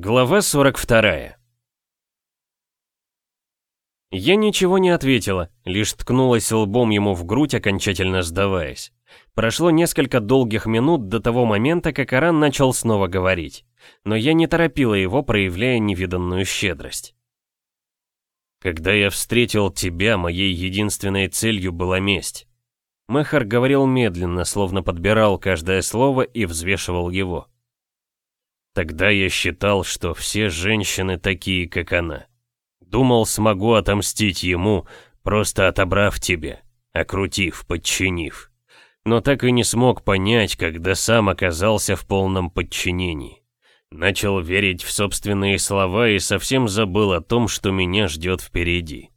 Глава 42 Я ничего не ответила, лишь ткнулась лбом ему в грудь, окончательно сдаваясь. Прошло несколько долгих минут до того момента, как Аран начал снова говорить. Но я не торопила его, проявляя невиданную щедрость. «Когда я встретил тебя, моей единственной целью была месть». Мехар говорил медленно, словно подбирал каждое слово и взвешивал его. Тогда я считал, что все женщины такие, как она. Думал, смогу отомстить ему, просто отобрав тебя, окрутив, подчинив. Но так и не смог понять, когда сам оказался в полном подчинении. Начал верить в собственные слова и совсем забыл о том, что меня ждет впереди.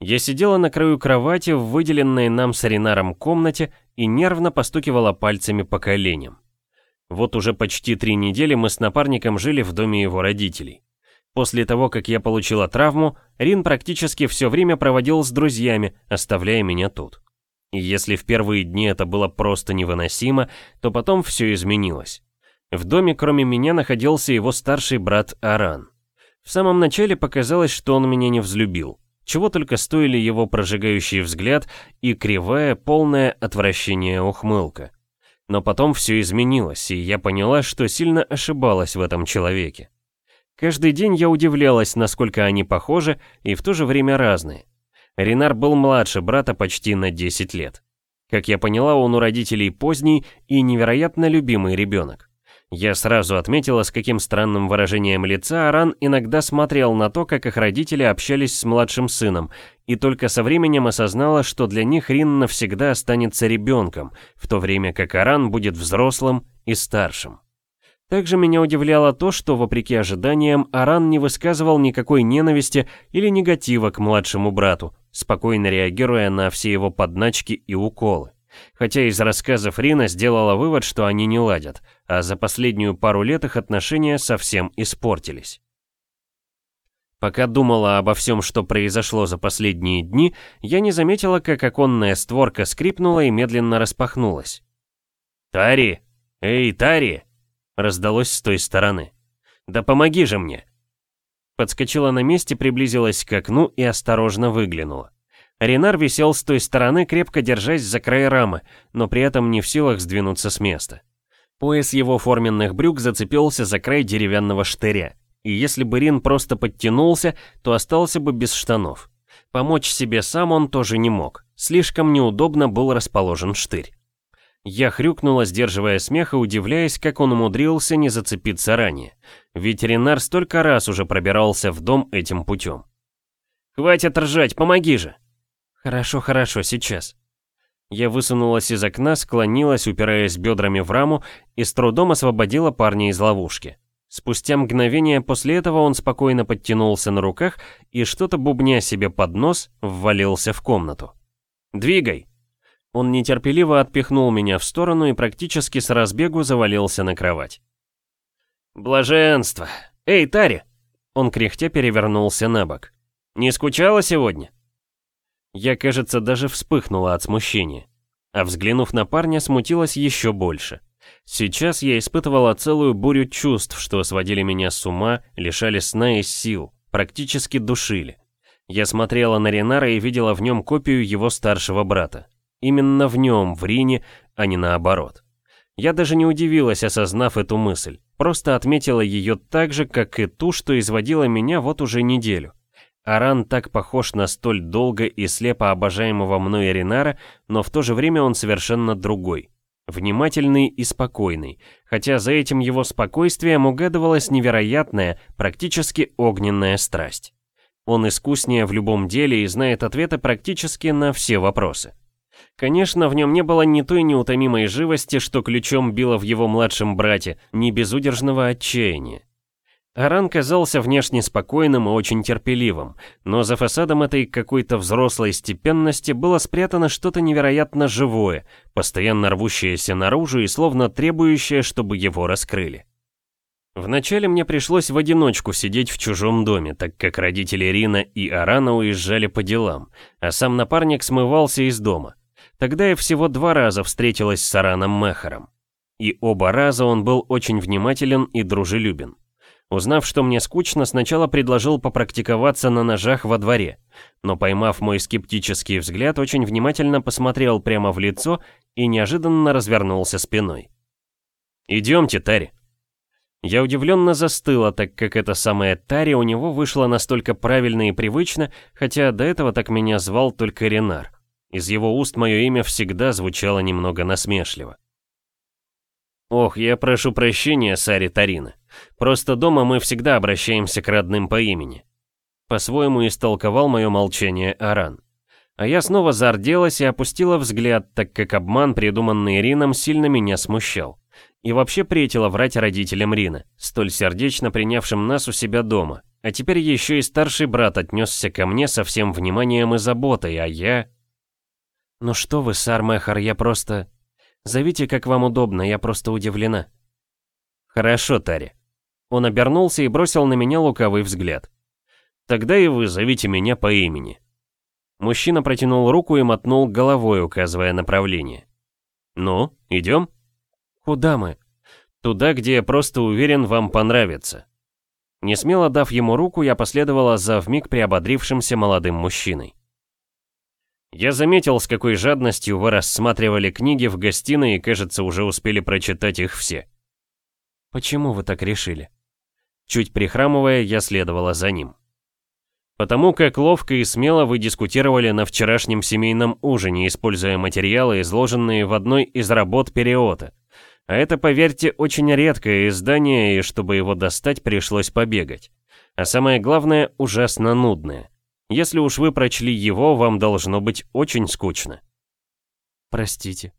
Я сидела на краю кровати в выделенной нам с Аринаром комнате и нервно постукивала пальцами по коленям. Вот уже почти три недели мы с напарником жили в доме его родителей. После того, как я получила травму, Рин практически все время проводил с друзьями, оставляя меня тут. И если в первые дни это было просто невыносимо, то потом все изменилось. В доме кроме меня находился его старший брат Аран. В самом начале показалось, что он меня не взлюбил. Чего только стоили его прожигающий взгляд и кривая, полное отвращение ухмылка. Но потом все изменилось, и я поняла, что сильно ошибалась в этом человеке. Каждый день я удивлялась, насколько они похожи и в то же время разные. Ренар был младше брата почти на 10 лет. Как я поняла, он у родителей поздний и невероятно любимый ребенок. Я сразу отметила, с каким странным выражением лица Аран иногда смотрел на то, как их родители общались с младшим сыном, и только со временем осознала, что для них Рин навсегда останется ребенком, в то время как Аран будет взрослым и старшим. Также меня удивляло то, что, вопреки ожиданиям, Аран не высказывал никакой ненависти или негатива к младшему брату, спокойно реагируя на все его подначки и уколы. Хотя из рассказов Рина сделала вывод, что они не ладят, а за последнюю пару лет их отношения совсем испортились. Пока думала обо всем, что произошло за последние дни, я не заметила, как оконная створка скрипнула и медленно распахнулась. «Тари! Эй, Тари!» Раздалось с той стороны. «Да помоги же мне!» Подскочила на месте, приблизилась к окну и осторожно выглянула. Ренар висел с той стороны, крепко держась за край рамы, но при этом не в силах сдвинуться с места. Пояс его форменных брюк зацепился за край деревянного штыря, и если бы Рин просто подтянулся, то остался бы без штанов. Помочь себе сам он тоже не мог, слишком неудобно был расположен штырь. Я хрюкнула, сдерживая смех и удивляясь, как он умудрился не зацепиться ранее. Ветеринар столько раз уже пробирался в дом этим путем. «Хватит ржать, помоги же!» «Хорошо, хорошо, сейчас». Я высунулась из окна, склонилась, упираясь бедрами в раму, и с трудом освободила парня из ловушки. Спустя мгновение после этого он спокойно подтянулся на руках и, что-то бубня себе под нос, ввалился в комнату. «Двигай!» Он нетерпеливо отпихнул меня в сторону и практически с разбегу завалился на кровать. «Блаженство! Эй, Тари!» Он кряхтя перевернулся на бок. «Не скучала сегодня?» Я, кажется, даже вспыхнула от смущения. А взглянув на парня, смутилась еще больше. Сейчас я испытывала целую бурю чувств, что сводили меня с ума, лишали сна и сил, практически душили. Я смотрела на Ренара и видела в нем копию его старшего брата. Именно в нем, в Рине, а не наоборот. Я даже не удивилась, осознав эту мысль. Просто отметила ее так же, как и ту, что изводила меня вот уже неделю. Аран так похож на столь долго и слепо обожаемого мной Ринара, но в то же время он совершенно другой. Внимательный и спокойный, хотя за этим его спокойствием угадывалась невероятная, практически огненная страсть. Он искуснее в любом деле и знает ответы практически на все вопросы. Конечно, в нем не было ни той неутомимой живости, что ключом било в его младшем брате, ни безудержного отчаяния. Аран казался внешне спокойным и очень терпеливым, но за фасадом этой какой-то взрослой степенности было спрятано что-то невероятно живое, постоянно рвущееся наружу и словно требующее, чтобы его раскрыли. Вначале мне пришлось в одиночку сидеть в чужом доме, так как родители Рина и Арана уезжали по делам, а сам напарник смывался из дома. Тогда я всего два раза встретилась с Араном Мехаром. И оба раза он был очень внимателен и дружелюбен. Узнав, что мне скучно, сначала предложил попрактиковаться на ножах во дворе, но поймав мой скептический взгляд, очень внимательно посмотрел прямо в лицо и неожиданно развернулся спиной. «Идемте, Тари». Я удивленно застыла, так как эта самая Тари у него вышла настолько правильно и привычно, хотя до этого так меня звал только Ренар. Из его уст мое имя всегда звучало немного насмешливо. «Ох, я прошу прощения, Сари Тарина. Просто дома мы всегда обращаемся к родным по имени». По-своему истолковал мое молчание Аран. А я снова зарделась и опустила взгляд, так как обман, придуманный Рином, сильно меня смущал. И вообще претила врать родителям Рина, столь сердечно принявшим нас у себя дома. А теперь еще и старший брат отнесся ко мне со всем вниманием и заботой, а я... «Ну что вы, Сармехар, я просто...» «Зовите, как вам удобно, я просто удивлена». «Хорошо, Тари». Он обернулся и бросил на меня лукавый взгляд. «Тогда и вы зовите меня по имени». Мужчина протянул руку и мотнул головой, указывая направление. «Ну, идем?» «Куда мы?» «Туда, где я просто уверен, вам понравится». Не смело дав ему руку, я последовала за вмиг приободрившимся молодым мужчиной. Я заметил, с какой жадностью вы рассматривали книги в гостиной и, кажется, уже успели прочитать их все. Почему вы так решили? Чуть прихрамывая, я следовала за ним. Потому как ловко и смело вы дискутировали на вчерашнем семейном ужине, используя материалы, изложенные в одной из работ Периота. А это, поверьте, очень редкое издание, и чтобы его достать, пришлось побегать. А самое главное, ужасно нудное. Если уж вы прочли его, вам должно быть очень скучно. Простите,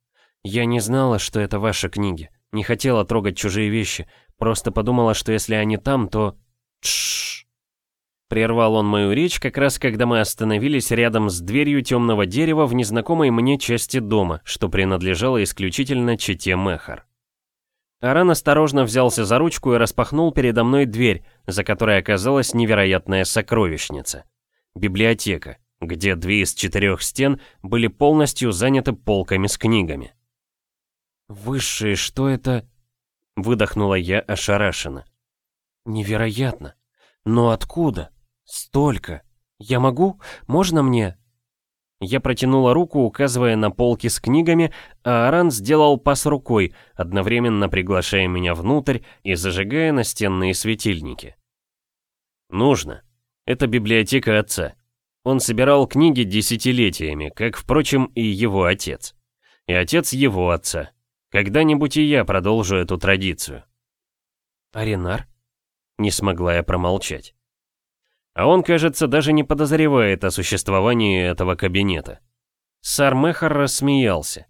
я не знала, что это ваши книги. Не хотела трогать чужие вещи. Просто подумала, что если они там, то... Тш. Прервал он мою речь, как раз когда мы остановились рядом с дверью темного дерева в незнакомой мне части дома, что принадлежало исключительно чете Мехар. Аран осторожно взялся за ручку и распахнул передо мной дверь, за которой оказалась невероятная сокровищница. Библиотека, где две из четырех стен были полностью заняты полками с книгами. «Высшие, что это?» — выдохнула я ошарашенно. «Невероятно! Но откуда? Столько! Я могу? Можно мне?» Я протянула руку, указывая на полки с книгами, а Аран сделал пас рукой, одновременно приглашая меня внутрь и зажигая настенные светильники. «Нужно», это библиотека отца. Он собирал книги десятилетиями, как, впрочем, и его отец. И отец его отца. Когда-нибудь и я продолжу эту традицию. Аренар? Не смогла я промолчать. А он, кажется, даже не подозревает о существовании этого кабинета. Сармехар рассмеялся.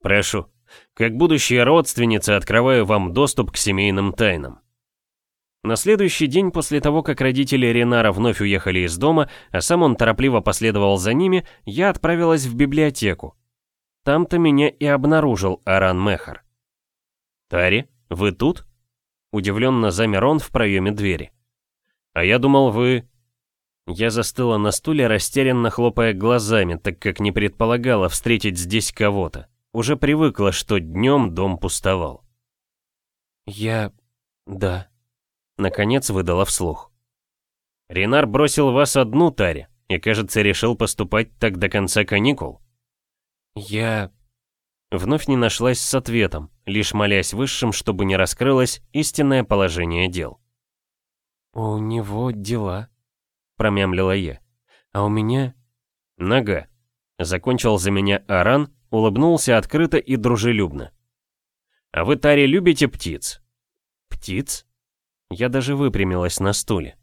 «Прошу, как будущая родственница открываю вам доступ к семейным тайнам. На следующий день после того, как родители Ренара вновь уехали из дома, а сам он торопливо последовал за ними, я отправилась в библиотеку. Там-то меня и обнаружил Аран Мехар. «Тари, вы тут?» Удивленно замер он в проеме двери. «А я думал, вы...» Я застыла на стуле, растерянно хлопая глазами, так как не предполагала встретить здесь кого-то. Уже привыкла, что днем дом пустовал. «Я... да», Наконец выдала вслух. Ренар бросил вас одну, Таре, и, кажется, решил поступать так до конца каникул. Я... Вновь не нашлась с ответом, лишь молясь высшим, чтобы не раскрылось истинное положение дел. «У него дела», — промямлила я. «А у меня...» «Нога», — закончил за меня Аран, улыбнулся открыто и дружелюбно. «А вы, Таре, любите птиц?» «Птиц?» Я даже выпрямилась на стуле.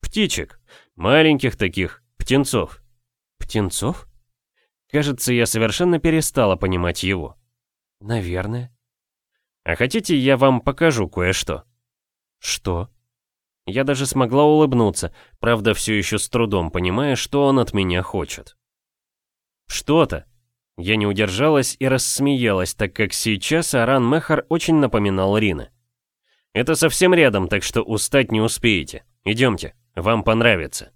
Птичек. Маленьких таких. Птенцов. Птенцов? Кажется, я совершенно перестала понимать его. Наверное. А хотите, я вам покажу кое-что? Что? Я даже смогла улыбнуться, правда, все еще с трудом понимая, что он от меня хочет. Что-то. Я не удержалась и рассмеялась, так как сейчас Аран Мехар очень напоминал Рина. Это совсем рядом, так что устать не успеете. Идемте, вам понравится.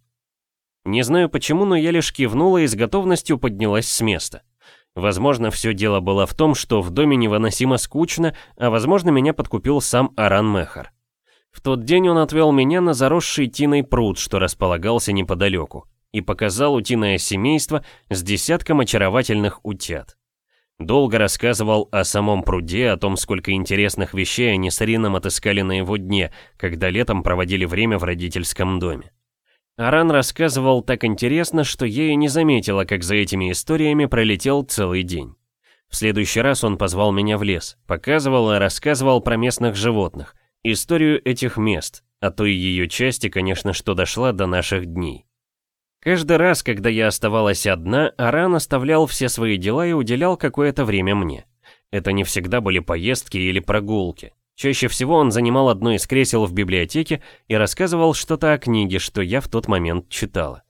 Не знаю почему, но я лишь кивнула и с готовностью поднялась с места. Возможно, все дело было в том, что в доме невыносимо скучно, а возможно, меня подкупил сам Аран Мехар. В тот день он отвел меня на заросший тиной пруд, что располагался неподалеку, и показал утиное семейство с десятком очаровательных утят. Долго рассказывал о самом пруде, о том, сколько интересных вещей они с Рином отыскали на его дне, когда летом проводили время в родительском доме. Аран рассказывал так интересно, что я и не заметила, как за этими историями пролетел целый день. В следующий раз он позвал меня в лес, показывал и рассказывал про местных животных, историю этих мест, а то и ее части, конечно, что дошла до наших дней. Каждый раз, когда я оставалась одна, Аран оставлял все свои дела и уделял какое-то время мне. Это не всегда были поездки или прогулки. Чаще всего он занимал одно из кресел в библиотеке и рассказывал что-то о книге, что я в тот момент читала.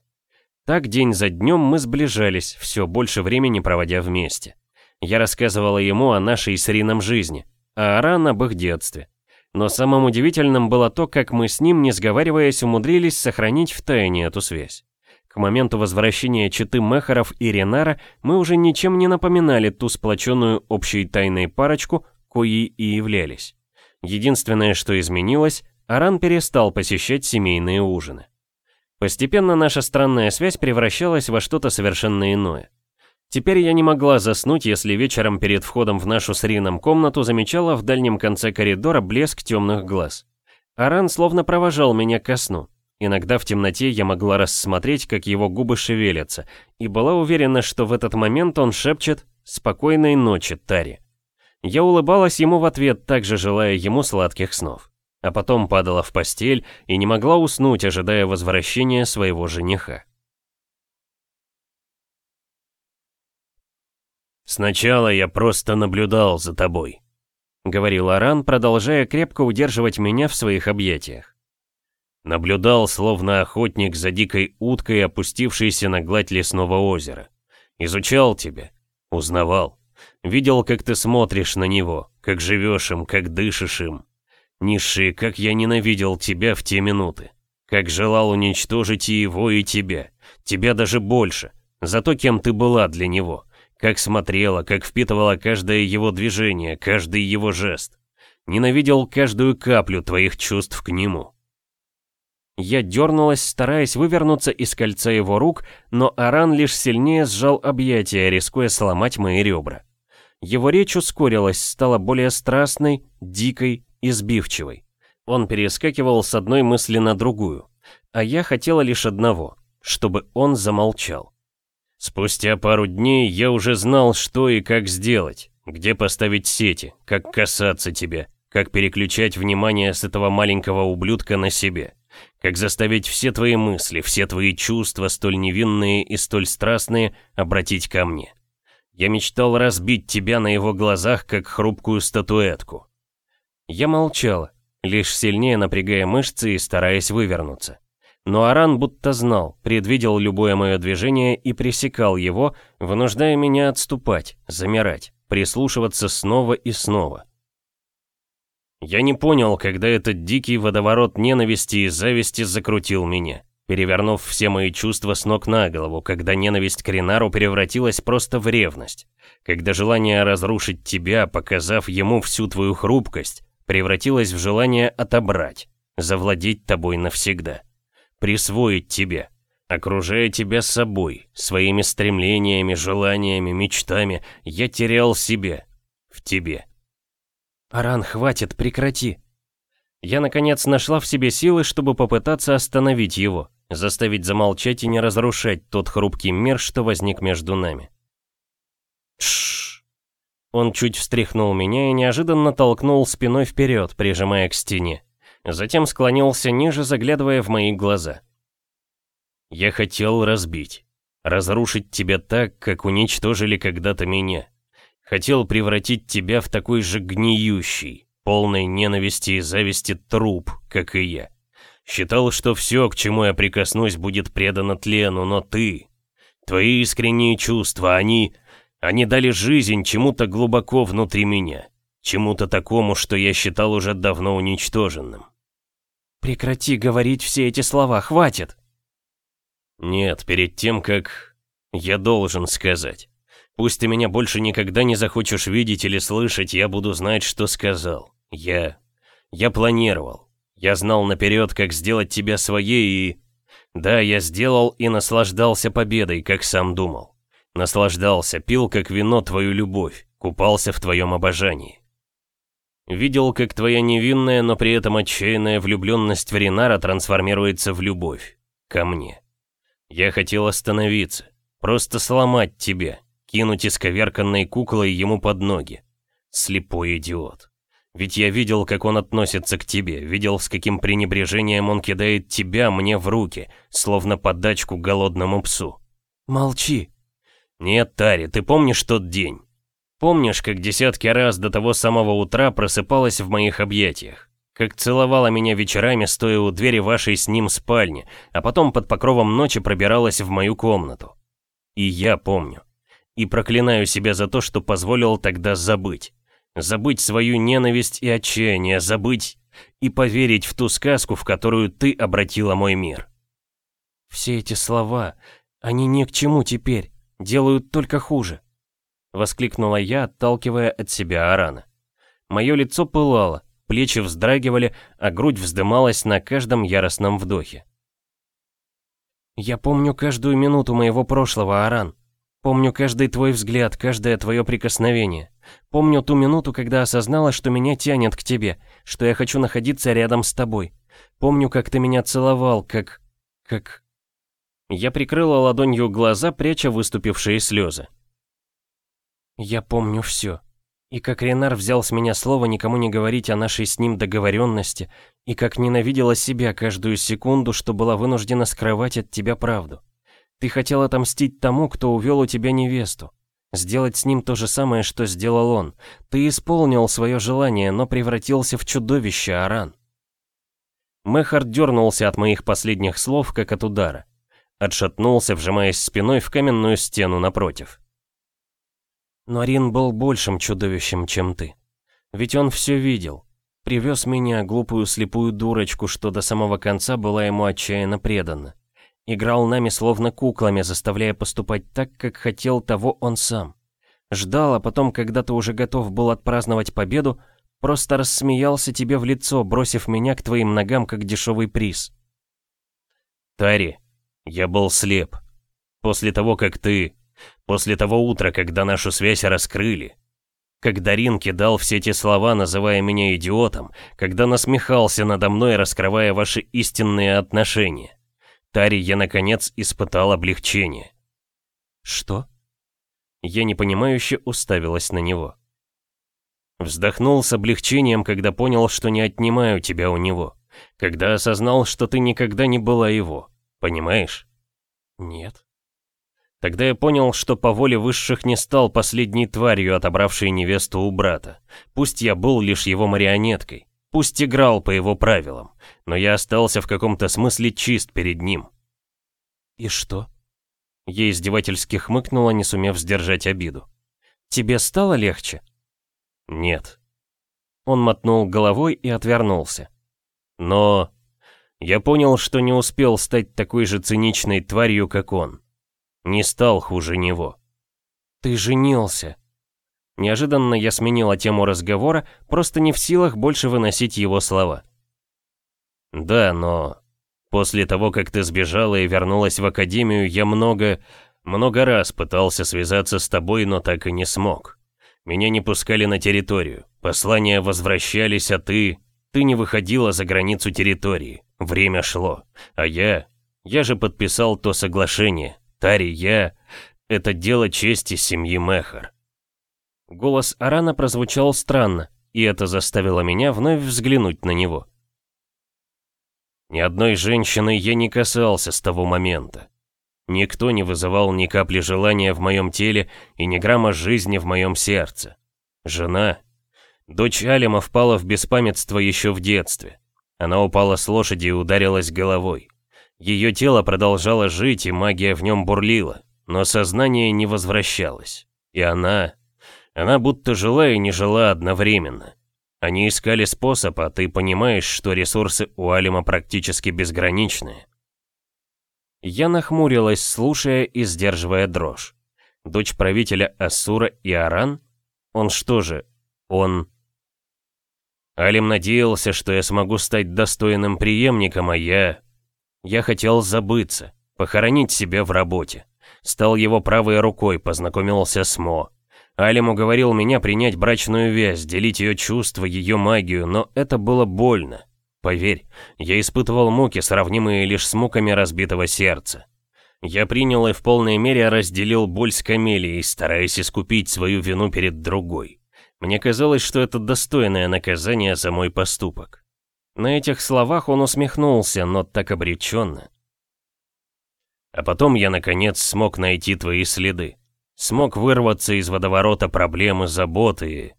Так день за днем мы сближались, все больше времени проводя вместе. Я рассказывала ему о нашей с Рином жизни, а Аран об их детстве. Но самым удивительным было то, как мы с ним, не сговариваясь, умудрились сохранить в тайне эту связь. К моменту возвращения читы Мехаров и Ренара мы уже ничем не напоминали ту сплоченную общей тайной парочку, коей и являлись. Единственное, что изменилось, Аран перестал посещать семейные ужины. Постепенно наша странная связь превращалась во что-то совершенно иное. Теперь я не могла заснуть, если вечером перед входом в нашу с Рином комнату замечала в дальнем конце коридора блеск темных глаз. Аран словно провожал меня ко сну. Иногда в темноте я могла рассмотреть, как его губы шевелятся, и была уверена, что в этот момент он шепчет «Спокойной ночи, Тари». Я улыбалась ему в ответ, также желая ему сладких снов. А потом падала в постель и не могла уснуть, ожидая возвращения своего жениха. «Сначала я просто наблюдал за тобой», — говорил Аран, продолжая крепко удерживать меня в своих объятиях. Наблюдал, словно охотник за дикой уткой, опустившейся на гладь лесного озера. Изучал тебя, узнавал. Видел, как ты смотришь на него, как живешь им, как дышишь им. Низший, как я ненавидел тебя в те минуты. Как желал уничтожить и его, и тебя. Тебя даже больше. За то, кем ты была для него. Как смотрела, как впитывала каждое его движение, каждый его жест. Ненавидел каждую каплю твоих чувств к нему. Я дернулась, стараясь вывернуться из кольца его рук, но Аран лишь сильнее сжал объятия, рискуя сломать мои ребра. Его речь ускорилась, стала более страстной, дикой и сбивчивой. Он перескакивал с одной мысли на другую, а я хотела лишь одного, чтобы он замолчал. Спустя пару дней я уже знал, что и как сделать, где поставить сети, как касаться тебя, как переключать внимание с этого маленького ублюдка на себе. Как заставить все твои мысли, все твои чувства, столь невинные и столь страстные, обратить ко мне. Я мечтал разбить тебя на его глазах, как хрупкую статуэтку. Я молчала, лишь сильнее напрягая мышцы и стараясь вывернуться. Но Аран будто знал, предвидел любое мое движение и пресекал его, вынуждая меня отступать, замирать, прислушиваться снова и снова. Я не понял, когда этот дикий водоворот ненависти и зависти закрутил меня, перевернув все мои чувства с ног на голову, когда ненависть к Ренару превратилась просто в ревность, когда желание разрушить тебя, показав ему всю твою хрупкость, превратилось в желание отобрать, завладеть тобой навсегда, присвоить тебе, окружая тебя собой, своими стремлениями, желаниями, мечтами, я терял себя в тебе. «Аран, хватит, прекрати!» Я, наконец, нашла в себе силы, чтобы попытаться остановить его, заставить замолчать и не разрушать тот хрупкий мир, что возник между нами. Тш. Он чуть встряхнул меня и неожиданно толкнул спиной вперед, прижимая к стене. Затем склонился ниже, заглядывая в мои глаза. «Я хотел разбить, разрушить тебя так, как уничтожили когда-то меня. Хотел превратить тебя в такой же гниющий, полной ненависти и зависти труп, как и я. Считал, что все, к чему я прикоснусь, будет предано тлену, но ты... Твои искренние чувства, они... Они дали жизнь чему-то глубоко внутри меня. Чему-то такому, что я считал уже давно уничтоженным. Прекрати говорить все эти слова, хватит. Нет, перед тем, как... Я должен сказать. Пусть ты меня больше никогда не захочешь видеть или слышать, я буду знать, что сказал. Я... Я планировал. Я знал наперед, как сделать тебя своей и... Да, я сделал и наслаждался победой, как сам думал. Наслаждался, пил как вино твою любовь, купался в твоем обожании. Видел, как твоя невинная, но при этом отчаянная влюбленность в Ринара трансформируется в любовь. Ко мне. Я хотел остановиться, просто сломать тебя, кинуть исковерканной куклой ему под ноги. Слепой идиот. Ведь я видел, как он относится к тебе, видел, с каким пренебрежением он кидает тебя мне в руки, словно подачку голодному псу. Молчи. Нет, Тари, ты помнишь тот день? Помнишь, как десятки раз до того самого утра просыпалась в моих объятиях? Как целовала меня вечерами, стоя у двери вашей с ним спальни, а потом под покровом ночи пробиралась в мою комнату. И я помню и проклинаю себя за то, что позволил тогда забыть. Забыть свою ненависть и отчаяние, забыть и поверить в ту сказку, в которую ты обратила мой мир. Все эти слова, они ни к чему теперь, делают только хуже. Воскликнула я, отталкивая от себя Арана. Мое лицо пылало, плечи вздрагивали, а грудь вздымалась на каждом яростном вдохе. «Я помню каждую минуту моего прошлого, Аран. Помню каждый твой взгляд, каждое твое прикосновение. Помню ту минуту, когда осознала, что меня тянет к тебе, что я хочу находиться рядом с тобой. Помню, как ты меня целовал, как... как... Я прикрыла ладонью глаза, пряча выступившие слезы. Я помню все. И как Ренар взял с меня слово никому не говорить о нашей с ним договоренности, и как ненавидела себя каждую секунду, что была вынуждена скрывать от тебя правду. Ты хотел отомстить тому, кто увел у тебя невесту. Сделать с ним то же самое, что сделал он. Ты исполнил свое желание, но превратился в чудовище, Аран. Мехар дернулся от моих последних слов, как от удара. Отшатнулся, вжимаясь спиной в каменную стену напротив. Но Рин был большим чудовищем, чем ты. Ведь он все видел. Привез меня, глупую слепую дурочку, что до самого конца была ему отчаянно предана. Играл нами словно куклами, заставляя поступать так, как хотел того он сам. Ждал, а потом, когда ты уже готов был отпраздновать победу, просто рассмеялся тебе в лицо, бросив меня к твоим ногам, как дешевый приз. Тари, я был слеп. После того, как ты... После того утра, когда нашу связь раскрыли. Когда Рин кидал все эти слова, называя меня идиотом, когда насмехался надо мной, раскрывая ваши истинные отношения. Тари я, наконец, испытал облегчение. «Что?» Я непонимающе уставилась на него. Вздохнул с облегчением, когда понял, что не отнимаю тебя у него. Когда осознал, что ты никогда не была его. Понимаешь? Нет. Тогда я понял, что по воле высших не стал последней тварью, отобравшей невесту у брата. Пусть я был лишь его марионеткой. Пусть играл по его правилам, но я остался в каком-то смысле чист перед ним. «И что?» Я издевательски хмыкнула, не сумев сдержать обиду. «Тебе стало легче?» «Нет». Он мотнул головой и отвернулся. «Но...» Я понял, что не успел стать такой же циничной тварью, как он. Не стал хуже него. «Ты женился», Неожиданно я сменила тему разговора, просто не в силах больше выносить его слова. «Да, но... После того, как ты сбежала и вернулась в академию, я много... много раз пытался связаться с тобой, но так и не смог. Меня не пускали на территорию, послания возвращались, а ты... Ты не выходила за границу территории. Время шло. А я... Я же подписал то соглашение. Тари, я... Это дело чести семьи Мехар. Голос Арана прозвучал странно, и это заставило меня вновь взглянуть на него. Ни одной женщины я не касался с того момента. Никто не вызывал ни капли желания в моем теле и ни грамма жизни в моем сердце. Жена. Дочь Алима впала в беспамятство еще в детстве. Она упала с лошади и ударилась головой. Ее тело продолжало жить, и магия в нем бурлила, но сознание не возвращалось. И она она будто жила и не жила одновременно. Они искали способ, а ты понимаешь, что ресурсы у Алима практически безграничные. Я нахмурилась, слушая и сдерживая дрожь. Дочь правителя Ассура и Аран? Он что же, он... Алим надеялся, что я смогу стать достойным преемником, а я... Я хотел забыться, похоронить себя в работе. Стал его правой рукой, познакомился с Мо. Алим уговорил меня принять брачную вязь, делить ее чувства, ее магию, но это было больно. Поверь, я испытывал муки, сравнимые лишь с муками разбитого сердца. Я принял и в полной мере разделил боль с Камелией, стараясь искупить свою вину перед другой. Мне казалось, что это достойное наказание за мой поступок. На этих словах он усмехнулся, но так обреченно. А потом я, наконец, смог найти твои следы. Смог вырваться из водоворота проблемы, заботы.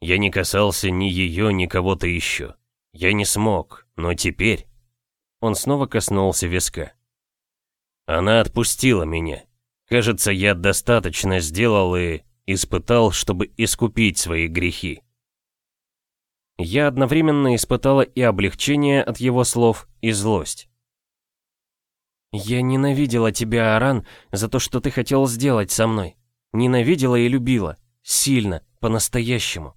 Я не касался ни ее, ни кого-то еще. Я не смог, но теперь... Он снова коснулся виска. Она отпустила меня. Кажется, я достаточно сделал и испытал, чтобы искупить свои грехи. Я одновременно испытала и облегчение от его слов, и злость. «Я ненавидела тебя, Аран, за то, что ты хотел сделать со мной. Ненавидела и любила. Сильно, по-настоящему.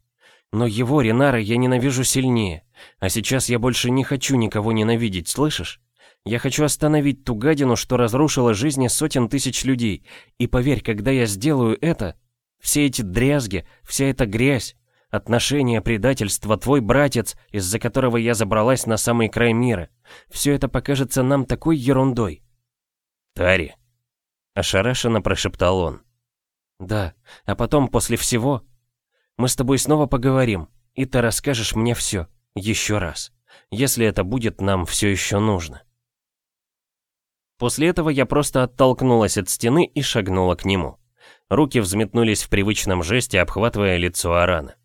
Но его, Ренара, я ненавижу сильнее. А сейчас я больше не хочу никого ненавидеть, слышишь? Я хочу остановить ту гадину, что разрушила жизни сотен тысяч людей. И поверь, когда я сделаю это, все эти дрязги, вся эта грязь, отношения, предательство, твой братец, из-за которого я забралась на самый край мира, все это покажется нам такой ерундой. «Тари», — ошарашенно прошептал он. «Да, а потом, после всего, мы с тобой снова поговорим, и ты расскажешь мне все, еще раз, если это будет нам все еще нужно». После этого я просто оттолкнулась от стены и шагнула к нему. Руки взметнулись в привычном жесте, обхватывая лицо Арана.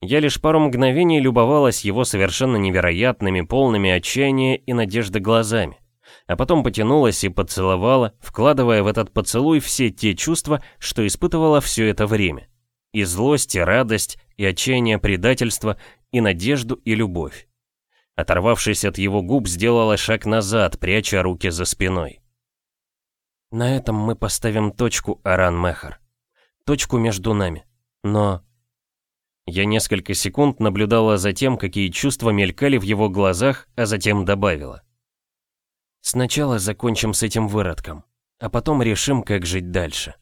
Я лишь пару мгновений любовалась его совершенно невероятными, полными отчаяния и надежды глазами. А потом потянулась и поцеловала, вкладывая в этот поцелуй все те чувства, что испытывала все это время. И злость, и радость, и отчаяние предательства, и надежду, и любовь. Оторвавшись от его губ, сделала шаг назад, пряча руки за спиной. На этом мы поставим точку, Аран Мехар. Точку между нами. Но... Я несколько секунд наблюдала за тем, какие чувства мелькали в его глазах, а затем добавила. Сначала закончим с этим выродком, а потом решим, как жить дальше.